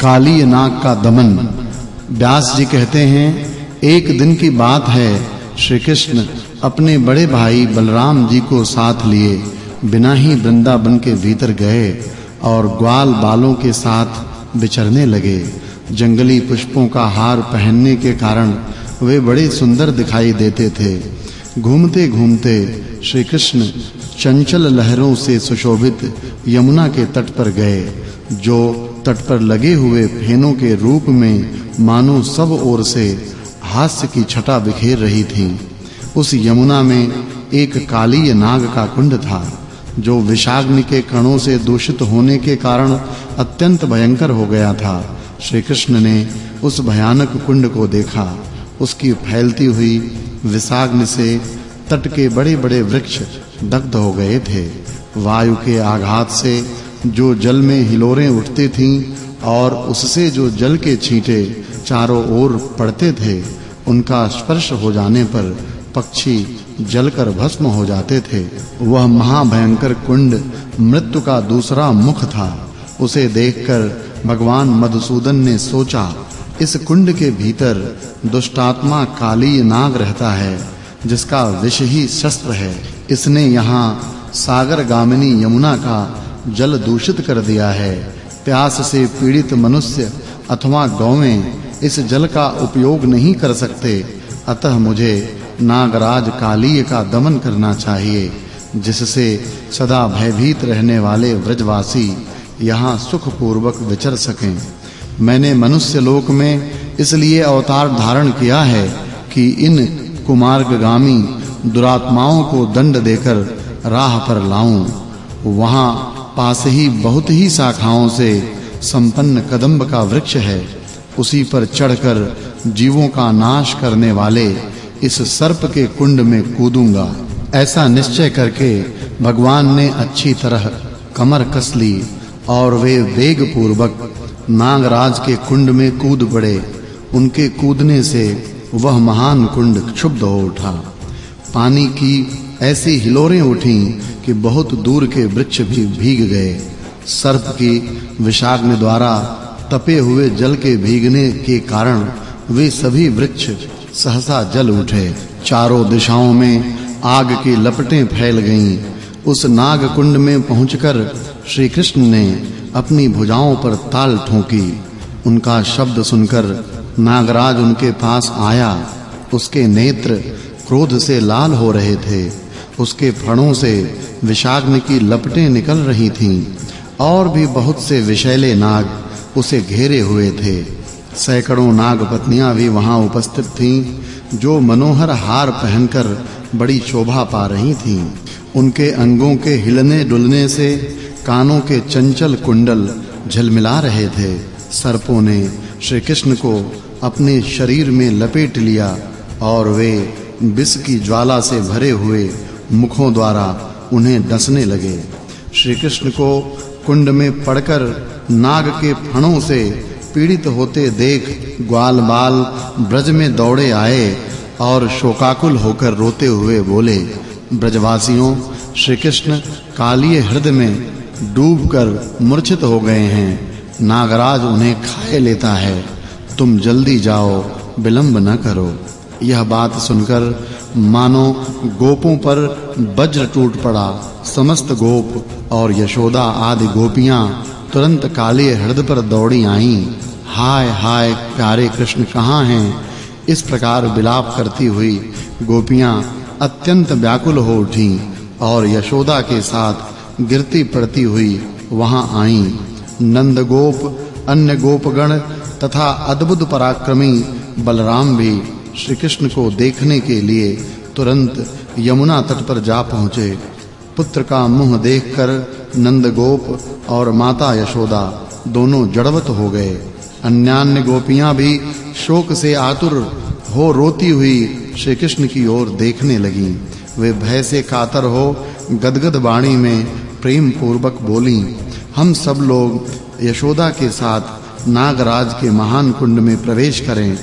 काली नाग का दमन। व्यास जी कहते हैं, एक दिन की बात है श्री कृष्ण अपने बड़े भाई बलराम जी को साथ लिए, बिना ही वृंदावन के भीतर गए और ग्वाल बालों के साथ विचरने लगे। जंगली पुष्पों का हार पहनने के कारण वे बड़े सुंदर दिखाई देते थे। घूमते घूमते श्री कृष्ण चंचल लहरों से सुशोभित यमुना के तट पर गए, जो तट पर लगे हुए फेनों के रूप में मानो सब ओर से हास्य की छटा बिखेर रही थी। उस यमुना में एक काली नाग का कुंड था, जो विषाग्नि के कणों से दूषित होने के कारण अत्यंत भयंकर हो गया था। श्री कृष्ण ने उस भयानक कुंड को देखा। उसकी फैलती हुई विषाग्नि से तट के बड़े-बड़े वृक्ष दग्ध हो गए थे। वायु के आघात से जो जल में हिलोरें उठती थीं और उससे जो जल के छींटे चारों ओर पड़ते थे, उनका स्पर्श हो जाने पर पक्षी जलकर भस्म हो जाते थे। वह महाभयंकर कुंड मृत्यु का दूसरा मुख था। उसे देखकर भगवान मधुसूदन ने सोचा, इस कुंड के भीतर दुष्टात्मा काली नाग रहता है, जिसका विष ही शस्त्र है। इसने यहाँ सागर गामिनी यमुना का जल दूषित कर दिया है। प्यास से पीड़ित मनुष्य अथवा गौवें इस जल का उपयोग नहीं कर सकते। अतः मुझे नागराज कालीय का दमन करना चाहिए, जिससे सदा भयभीत रहने वाले व्रजवासी यहाँ सुख पूर्वक विचर सकें। मैंने मनुष्य लोक में इसलिए अवतार धारण किया है कि इन कुमार्गगामी दुरात्माओं को दंड देकर राह पर लाऊं। वहाँ पास ही बहुत ही शाखाओं से संपन्न कदम्ब का वृक्ष है। उसी पर चढ़कर जीवों का नाश करने वाले इस सर्प के कुंड में कूदूँगा। ऐसा निश्चय करके भगवान ने अच्छी तरह कमर कस ली और वे वेग पूर्वक नागराज के कुंड में कूद पड़े। उनके कूदने से वह महान कुंड क्षुब्ध हो उठा। पानी की ऐसी हिलोरें उठी कि बहुत दूर के वृक्ष भी भीग गए। सर्प की विषाग्नि द्वारा तपे हुए जल के भीगने के कारण वे सभी वृक्ष सहसा जल उठे। चारों दिशाओं में आग की लपटें फैल गईं। उस नाग कुंड में पहुंचकर श्री कृष्ण ने अपनी भुजाओं पर ताल ठोंकी। उनका शब्द सुनकर नागराज उनके पास आया। उसके नेत्र क्रोध से लाल हो रहे थे। उसके फणों से विषाग्नि की लपटें निकल रही थीं, और भी बहुत से विषैले नाग उसे घेरे हुए थे। सैकड़ों नाग पत्नियाँ भी वहाँ उपस्थित थीं, जो मनोहर हार पहनकर बड़ी शोभा पा रही थीं। उनके अंगों के हिलने डुलने से कानों के चंचल कुंडल झलमिला रहे थे। सर्पों ने श्री कृष्ण को अपने शरीर में लपेट लिया, और वे विष की ज्वाला से भरे हुए मुखों द्वारा उन्हें डसने लगे। श्री कृष्ण को कुंड में पड़कर नाग के फणों से पीड़ित होते देख ग्वाल बाल ब्रज में दौड़े आए और शोकाकुल होकर रोते हुए बोले, ब्रजवासियों श्री कृष्ण कालिए हृदय में डूबकर मूर्छित हो गए हैं। नागराज उन्हें खाए लेता है। तुम जल्दी जाओ, विलंब न करो। यह बात सुनकर मानो गोपों पर वज्र टूट पड़ा। समस्त गोप और यशोदा आदि गोपियाँ तुरंत काले हृदय पर दौड़ी आईं। हाय हाय, प्यारे कृष्ण, कहाँ हैं? इस प्रकार विलाप करती हुई गोपियाँ अत्यंत व्याकुल हो उठी और यशोदा के साथ गिरती पड़ती हुई वहाँ आईं। नंदगोप, अन्य गोपगण तथा अद्भुत पराक्रमी बलराम भी श्री कृष्ण को देखने के लिए तुरंत यमुना तट पर जा पहुँचे। पुत्र का मुँह देखकर नंदगोप और माता यशोदा दोनों जड़वत हो गए। अन्यान्य गोपियाँ भी शोक से आतुर हो रोती हुई श्री कृष्ण की ओर देखने लगीं। वे भय से कातर हो गदगद वाणी में प्रेम पूर्वक बोली, हम सब लोग यशोदा के साथ नागराज के महान कुंड में प्रवेश करें।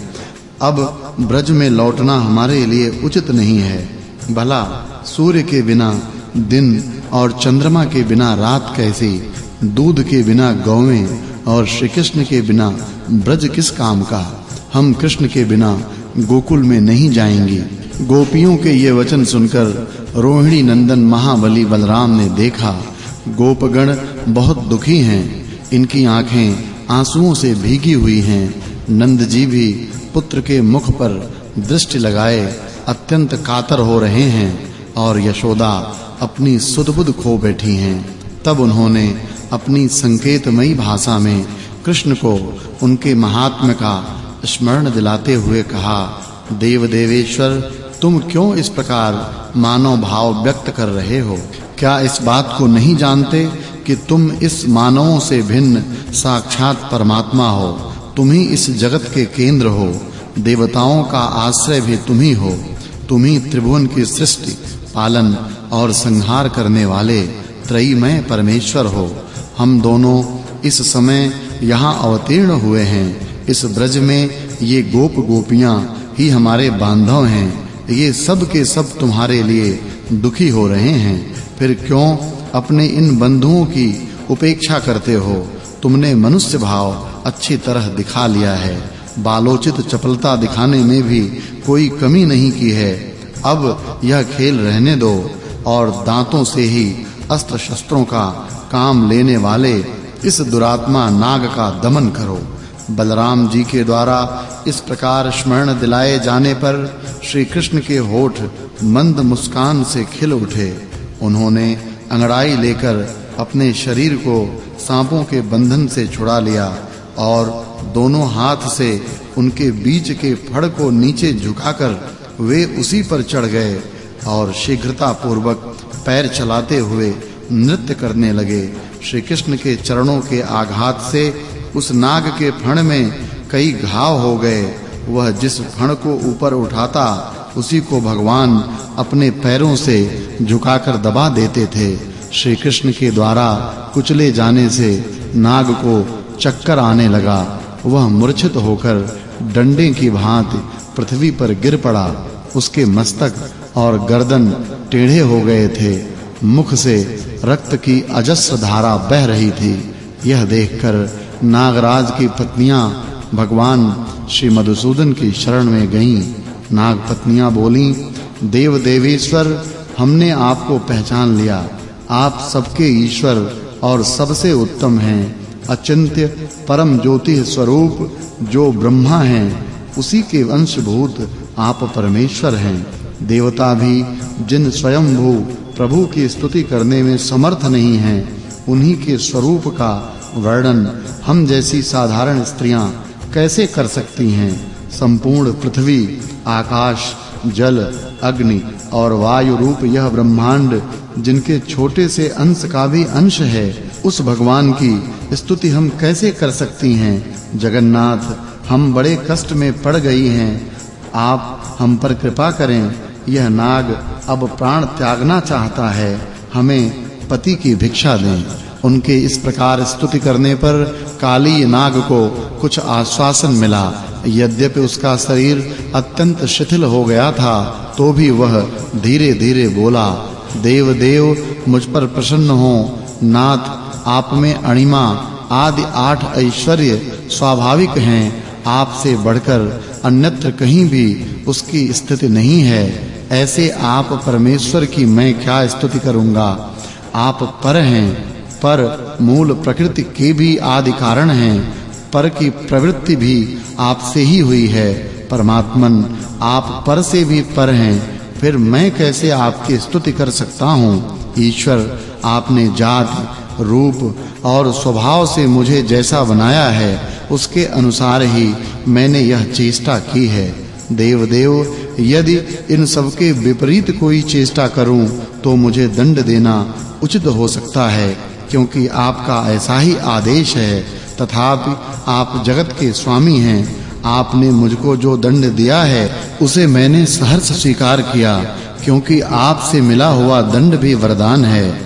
अब ब्रज में लौटना हमारे लिए उचित नहीं है। भला सूर्य के बिना दिन और चंद्रमा के बिना रात कैसी? दूध के बिना गौवें और श्री कृष्ण के बिना ब्रज किस काम का? हम कृष्ण के बिना गोकुल में नहीं जाएँगे। गोपियों के ये वचन सुनकर रोहिणी नंदन महाबली बलराम ने देखा, गोपगण बहुत दुखी हैं। इनकी आँखें आंसुओं से भीगी हुई हैं। नंद जी भी पुत्र के मुख पर दृष्टि लगाए, अत्यंत कातर हो रहे हैं और यशोदा अपनी सुदबुद खो बैठी हैं। तब उन्होंने अपनी संकेतमयी भाषा में कृष्ण को उनके महात्म्य का स्मरण दिलाते हुए कहा देव देवेश्वर तुम क्यों इस प्रकार मानव भाव व्यक्त कर रहे हो? क्या इस बात को नहीं जानते कि तुम इस मानवों से भिन्न साक्षात परमात्मा हो? तुम ही इस जगत के केंद्र हो, देवताओं का आश्रय भी तुम ही हो। तुम ही त्रिभुवन की सृष्टि, पालन और संहार करने वाले त्रयमय परमेश्वर हो। हम दोनों इस समय यहाँ अवतीर्ण हुए हैं। इस ब्रज में ये गोप गोपियाँ ही हमारे बांधव हैं। ये सब के सब तुम्हारे लिए दुखी हो रहे हैं। फिर क्यों अपने इन बंधुओं की उपेक्षा करते हो? तुमने मनुष्य भाव अच्छी तरह दिखा लिया है। बालोचित चपलता दिखाने में भी कोई कमी नहीं की है। अब यह खेल रहने दो और दांतों से ही अस्त्र शस्त्रों का काम लेने वाले इस दुरात्मा नाग का दमन करो। बलराम जी के द्वारा इस प्रकार स्मरण दिलाए जाने पर श्री कृष्ण के होठ मंद मुस्कान से खिल उठे। उन्होंने अंगड़ाई लेकर अपने शरीर को सांपों के बंधन से छुड़ा लिया। और दोनों हाथ से उनके बीच के फड़ को नीचे झुकाकर वे उसी पर चढ़ गए और शीघ्रता पूर्वक पैर चलाते हुए नृत्य करने लगे। श्री कृष्ण के चरणों के आघात से उस नाग के फण में कई घाव हो गए। वह जिस फण को ऊपर उठाता, उसी को भगवान अपने पैरों से झुकाकर दबा देते थे। श्री कृष्ण के द्वारा कुचले जाने से नाग को चक्कर आने लगा। वह मूर्छित होकर डंडे की भांति पृथ्वी पर गिर पड़ा। उसके मस्तक और गर्दन टेढ़े हो गए थे। मुख से रक्त की अजस्र धारा बह रही थी। यह देखकर नागराज की पत्नियाँ भगवान श्री मधुसूदन की शरण में गईं। नाग पत्नियाँ बोलीं देव देवेश्वर हमने आपको पहचान लिया। आप सबके ईश्वर और सबसे उत्तम हैं। अचिंत्य परम ज्योति स्वरूप जो ब्रह्मा हैं, उसी के अंशभूत आप परमेश्वर हैं। देवता भी, जिन स्वयंभू प्रभु की स्तुति करने में समर्थ नहीं हैं, उन्हीं के स्वरूप का वर्णन हम जैसी साधारण स्त्रियाँ कैसे कर सकती हैं? संपूर्ण पृथ्वी, आकाश जल, अग्नि और वायु रूप यह ब्रह्मांड, जिनके छोटे से अंश का भी अंश है, उस भगवान की स्तुति हम कैसे कर सकती हैं? जगन्नाथ, हम बड़े कष्ट में पड़ गई हैं। आप हम पर कृपा करें, यह नाग अब प्राण त्यागना चाहता है। हमें पति की भिक्षा दें। उनके इस प्रकार स्तुति करने पर काली नाग को कुछ आश्वासन मिला। यद्यपि उसका शरीर अत्यंत शिथिल हो गया था तो भी वह धीरे-धीरे बोला देव देव मुझ पर प्रसन्न हो। नाथ, आप में अणिमा, आदि आठ ऐश्वर्य स्वाभाविक हैं। आपसे बढ़कर अन्यत्र कहीं भी उसकी स्थिति नहीं है। ऐसे आप परमेश्वर की मैं क्या स्तुति करूँगा? आप पर हैं, पर मूल प्रकृति के भी आदि कारण हैं। पर की प्रवृत्ति भी आपसे ही हुई है। परमात्मन, आप पर से भी पर हैं। फिर मैं कैसे आपकी स्तुति कर सकता हूँ? ईश्वर, आपने जात, रूप और स्वभाव से मुझे जैसा बनाया है, उसके अनुसार ही मैंने यह चेष्टा की है। देव देव यदि इन सब के विपरीत कोई चेष्टा करूँ तो मुझे दंड देना उचित हो सकता है, क्योंकि आपका ऐसा ही आदेश है। तथापि आप जगत के स्वामी हैं। आपने मुझको जो दंड दिया है, उसे मैंने सहर्ष स्वीकार किया, क्योंकि आपसे मिला हुआ दंड भी वरदान है।